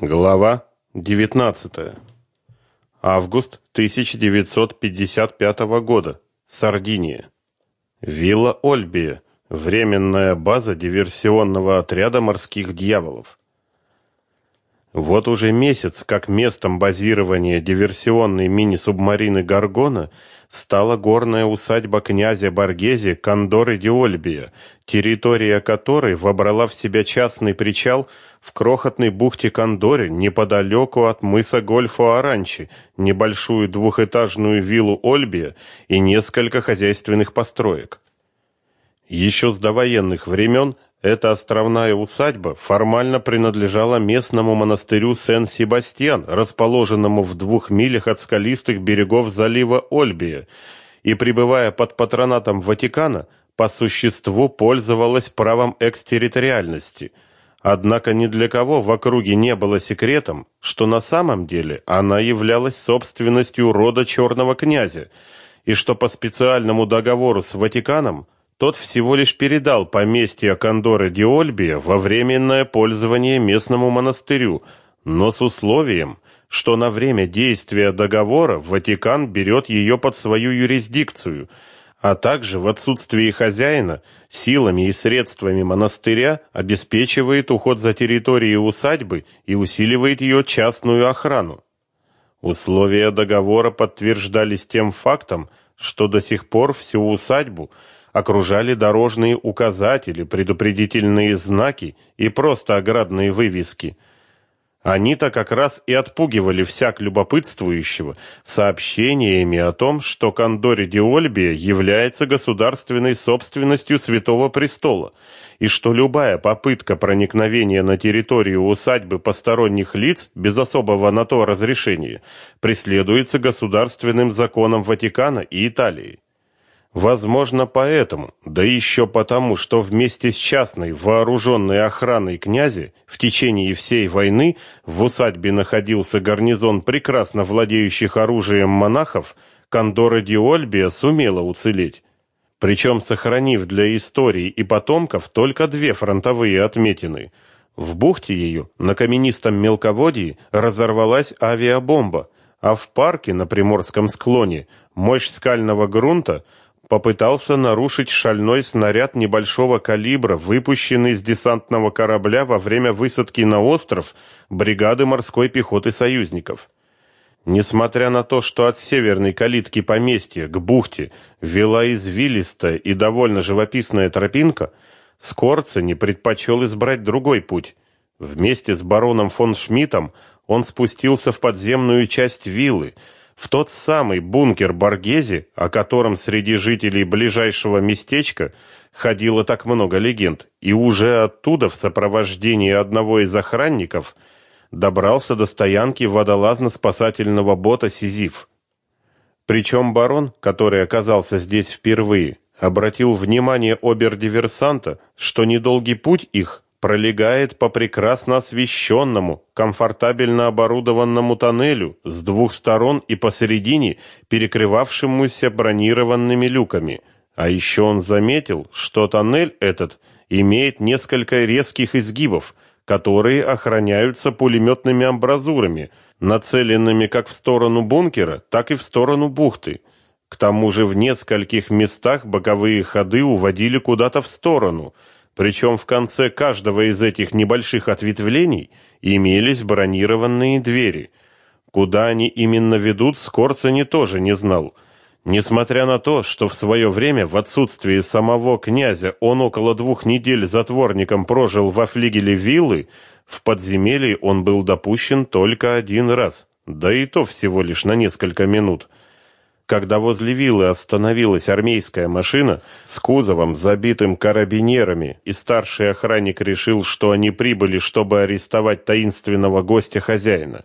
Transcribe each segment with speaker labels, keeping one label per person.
Speaker 1: Глава 19. Август 1955 года. Сардиния. Вилла Ольбия. Временная база диверсионного отряда морских дьяволов. Вот уже месяц, как местом базирования диверсионной мини-субмарины Гаргона стала горная усадьба князя Баргези Кондоры Диольбия, территория которой вобрала в себя частный причал в крохотной бухте Кондоре неподалеку от мыса Гольфо-Аранчи, небольшую двухэтажную виллу Ольбия и несколько хозяйственных построек. Еще с довоенных времен эта островная усадьба формально принадлежала местному монастырю Сен-Себастьян, расположенному в двух милях от скалистых берегов залива Ольбия, и пребывая под патронатом Ватикана, по существу пользовалась правом экстерриториальности. Однако ни для кого в округе не было секретом, что на самом деле она являлась собственностью рода черного князя, и что по специальному договору с Ватиканом тот всего лишь передал поместье Кондоры Диольбия во временное пользование местному монастырю, но с условием, что на время действия договора Ватикан берет ее под свою юрисдикцию, а также в отсутствии хозяина силами и средствами монастыря обеспечивает уход за территорией усадьбы и усиливает ее частную охрану. Условия договора подтверждались тем фактом, что до сих пор всю усадьбу – окружали дорожные указатели, предупредительные знаки и просто оградные вывески. Они-то как раз и отпугивали всяк любопытствующего сообщениями о том, что Кондори Диольбия является государственной собственностью Святого Престола, и что любая попытка проникновения на территорию усадьбы посторонних лиц без особого на то разрешения преследуется государственным законом Ватикана и Италии. Возможно, поэтому, да еще потому, что вместе с частной вооруженной охраной князя в течение всей войны в усадьбе находился гарнизон прекрасно владеющих оружием монахов, Кондора Диольбия сумела уцелеть. Причем сохранив для истории и потомков только две фронтовые отметины. В бухте ее, на каменистом мелководье, разорвалась авиабомба, а в парке на Приморском склоне мощь скального грунта – попытался нарушить шальной снаряд небольшого калибра, выпущенный с десантного корабля во время высадки на остров бригады морской пехоты союзников. Несмотря на то, что от северной калитки поместья к бухте вела извилистая и довольно живописная тропинка, Скорцени предпочел избрать другой путь. Вместе с бароном фон Шмидтом он спустился в подземную часть виллы, в тот самый бункер Баргези, о котором среди жителей ближайшего местечка ходило так много легенд, и уже оттуда в сопровождении одного из охранников добрался до стоянки водолазно-спасательного бота Сизиф. Причем барон, который оказался здесь впервые, обратил внимание обер-диверсанта, что недолгий путь их пролегает по прекрасно освещенному, комфортабельно оборудованному тоннелю с двух сторон и посередине перекрывавшемуся бронированными люками. А еще он заметил, что тоннель этот имеет несколько резких изгибов, которые охраняются пулеметными амбразурами, нацеленными как в сторону бункера, так и в сторону бухты. К тому же в нескольких местах боковые ходы уводили куда-то в сторону – причем в конце каждого из этих небольших ответвлений имелись бронированные двери. Куда они именно ведут, Скорцени тоже не знал. Несмотря на то, что в свое время в отсутствие самого князя он около двух недель затворником прожил во флигеле виллы, в подземелье он был допущен только один раз, да и то всего лишь на несколько минут. Когда возле виллы остановилась армейская машина с кузовом, забитым карабинерами, и старший охранник решил, что они прибыли, чтобы арестовать таинственного гостя хозяина.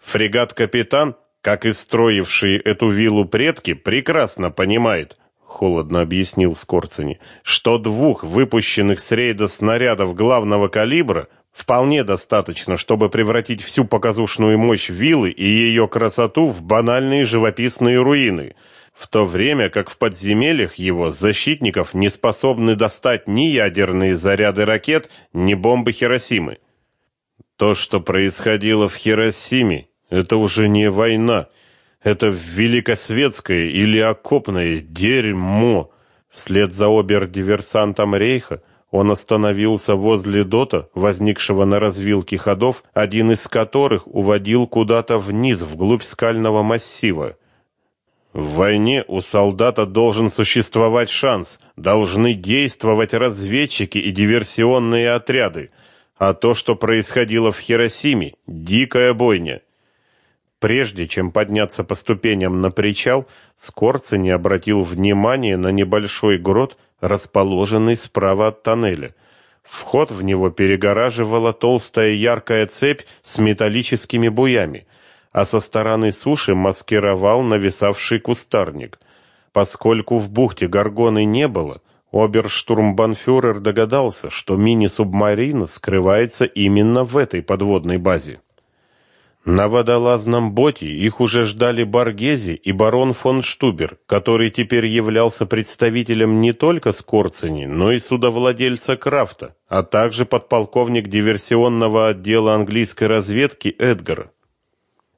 Speaker 1: Фрегат-капитан, как и строившие эту виллу предки, прекрасно понимает, холодно объяснил Скорцени, что двух выпущенных с рейда снарядов главного калибра Вполне достаточно, чтобы превратить всю показушную мощь виллы и ее красоту в банальные живописные руины, в то время как в подземельях его защитников не способны достать ни ядерные заряды ракет, ни бомбы Хиросимы. То, что происходило в Хиросиме, это уже не война, это великосветское или окопное дерьмо. Вслед за обер-диверсантом Рейха он остановился возле дота, возникшего на развилке ходов, один из которых уводил куда-то вниз, вглубь скального массива. В войне у солдата должен существовать шанс, должны действовать разведчики и диверсионные отряды. А то, что происходило в Хиросиме, дикая бойня. Прежде чем подняться по ступеням на причал, Скорци не обратил внимания на небольшой грот, расположенный справа от тоннеля. Вход в него перегораживала толстая яркая цепь с металлическими буями, а со стороны суши маскировал нависавший кустарник. Поскольку в бухте горгоны не было, оберштурмбанфюрер догадался, что мини-субмарина скрывается именно в этой подводной базе. На водолазном боте их уже ждали Баргези и барон фон Штубер, который теперь являлся представителем не только Скорцени, но и судовладельца Крафта, а также подполковник диверсионного отдела английской разведки Эдгар.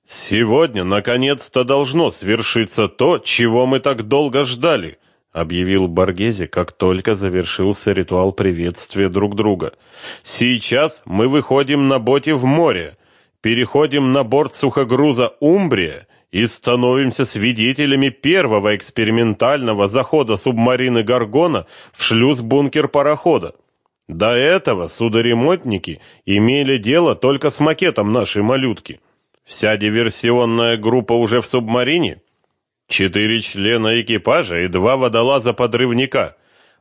Speaker 1: Сегодня наконец-то должно свершиться то, чего мы так долго ждали, объявил Баргези, как только завершился ритуал приветствия друг друга. Сейчас мы выходим на боте в море переходим на борт сухогруза «Умбрия» и становимся свидетелями первого экспериментального захода субмарины «Гаргона» в шлюз-бункер парохода. До этого судоремонтники имели дело только с макетом нашей малютки. Вся диверсионная группа уже в субмарине. Четыре члена экипажа и два водолаза-подрывника.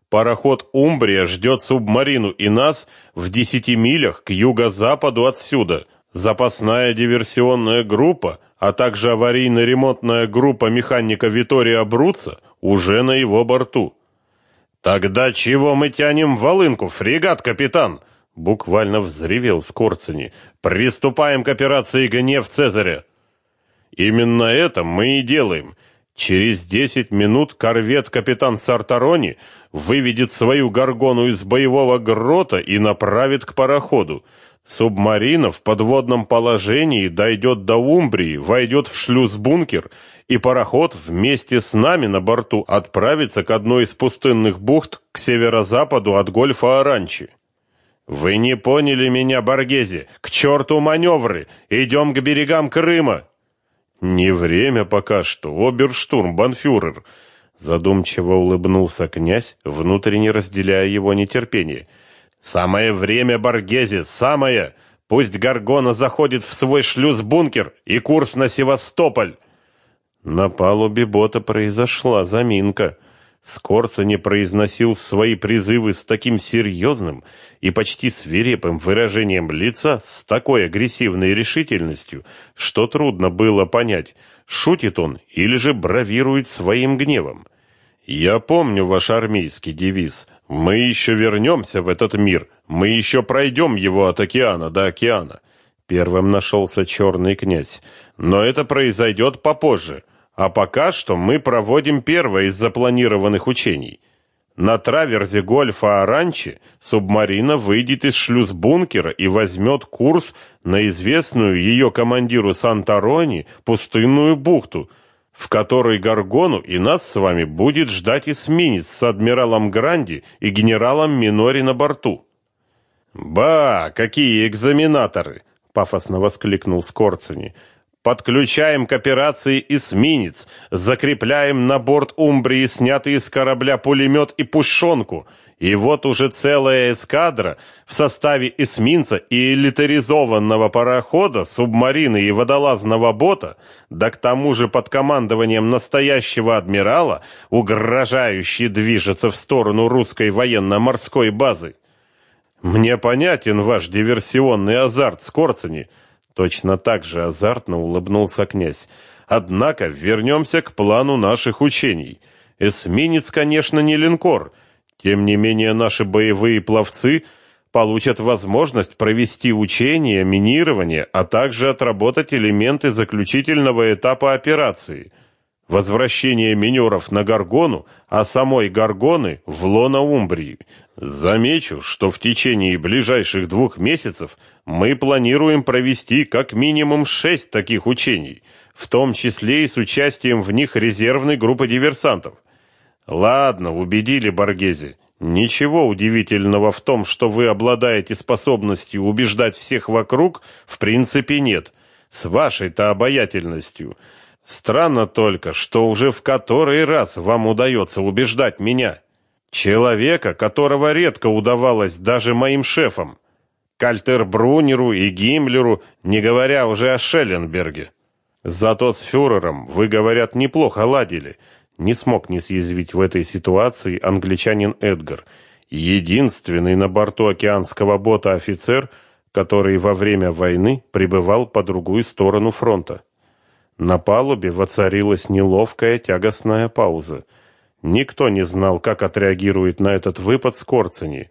Speaker 1: Пароход «Умбрия» ждет субмарину и нас в десяти милях к юго-западу отсюда – запасная диверсионная группа, а также аварийно-ремонтная группа механика Витория Бруца уже на его борту. Тогда чего мы тянем волынку, фрегат, капитан? Буквально взревел Скорцени. Приступаем к операции Гнев Цезаря. Именно это мы и делаем. Через десять минут корвет капитан Сартарони выведет свою горгону из боевого грота и направит к пароходу. Субмарина в подводном положении дойдет до Умбрии, войдет в шлюз-бункер, и пароход вместе с нами на борту отправится к одной из пустынных бухт к северо-западу от гольфа Аранчи. Вы не поняли меня, Баргези. К черту маневры. Идем к берегам Крыма. Не время пока что, оберштурмбанфюрер. Задумчиво улыбнулся князь, внутренне разделяя его нетерпение. Самое время, Баргези, самое! Пусть Гаргона заходит в свой шлюз-бункер и курс на Севастополь. На палубе бота произошла заминка. Скорца не произносил свои призывы с таким серьезным и почти свирепым выражением лица, с такой агрессивной решительностью, что трудно было понять, шутит он или же бравирует своим гневом. Я помню ваш армейский девиз мы еще вернемся в этот мир, мы еще пройдем его от океана до океана. Первым нашелся черный князь. Но это произойдет попозже. А пока что мы проводим первое из запланированных учений. На траверзе Гольфа Аранчи субмарина выйдет из шлюз-бункера и возьмет курс на известную ее командиру Санторони пустынную бухту – в которой Гаргону и нас с вами будет ждать эсминец с адмиралом Гранди и генералом Минори на борту. Ба, какие экзаменаторы, пафосно воскликнул Скорцени. Подключаем к операции эсминец, закрепляем на борт Умбрии снятый из корабля пулемет и пушонку — и вот уже целая эскадра в составе эсминца и элитаризованного парохода, субмарины и водолазного бота, да к тому же под командованием настоящего адмирала, угрожающе движется в сторону русской военно-морской базы. Мне понятен ваш диверсионный азарт, Скорцени. Точно так же азартно улыбнулся князь. Однако вернемся к плану наших учений. Эсминец, конечно, не линкор — тем не менее, наши боевые пловцы получат возможность провести учения, минирование, а также отработать элементы заключительного этапа операции. Возвращение минеров на Гаргону, а самой Гаргоны в лоно Умбрии. Замечу, что в течение ближайших двух месяцев мы планируем провести как минимум шесть таких учений, в том числе и с участием в них резервной группы диверсантов. Ладно, убедили Боргези. Ничего удивительного в том, что вы обладаете способностью убеждать всех вокруг, в принципе нет. С вашей-то обаятельностью – Странно только, что уже в который раз вам удается убеждать меня, человека, которого редко удавалось даже моим шефам, Кальтербрунеру и Гиммлеру, не говоря уже о Шелленберге. Зато с фюрером вы, говорят, неплохо ладили. Не смог не съязвить в этой ситуации англичанин Эдгар, единственный на борту океанского бота офицер, который во время войны пребывал по другую сторону фронта. На палубе воцарилась неловкая тягостная пауза. Никто не знал, как отреагирует на этот выпад Скорцени.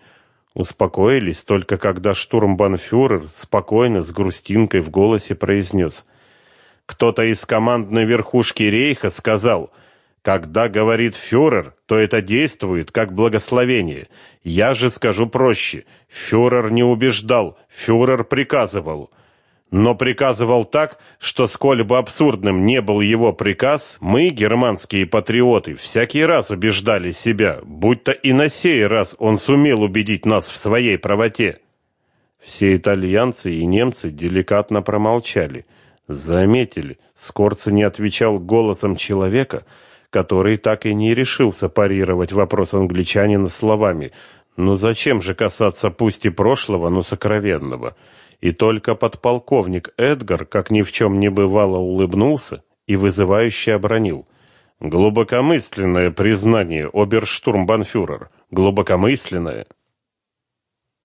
Speaker 1: Успокоились только когда штурмбанфюрер спокойно, с грустинкой в голосе произнес. Кто-то из командной верхушки рейха сказал, когда говорит фюрер, то это действует как благословение. Я же скажу проще. Фюрер не убеждал, фюрер приказывал но приказывал так, что сколь бы абсурдным не был его приказ, мы, германские патриоты, всякий раз убеждали себя, будто и на сей раз он сумел убедить нас в своей правоте. Все итальянцы и немцы деликатно промолчали. Заметили, Скорца не отвечал голосом человека, который так и не решился парировать вопрос англичанина словами «Ну зачем же касаться пусть и прошлого, но сокровенного?» И только подполковник Эдгар, как ни в чем не бывало, улыбнулся и вызывающе обронил. «Глубокомысленное признание, оберштурмбанфюрер, глубокомысленное».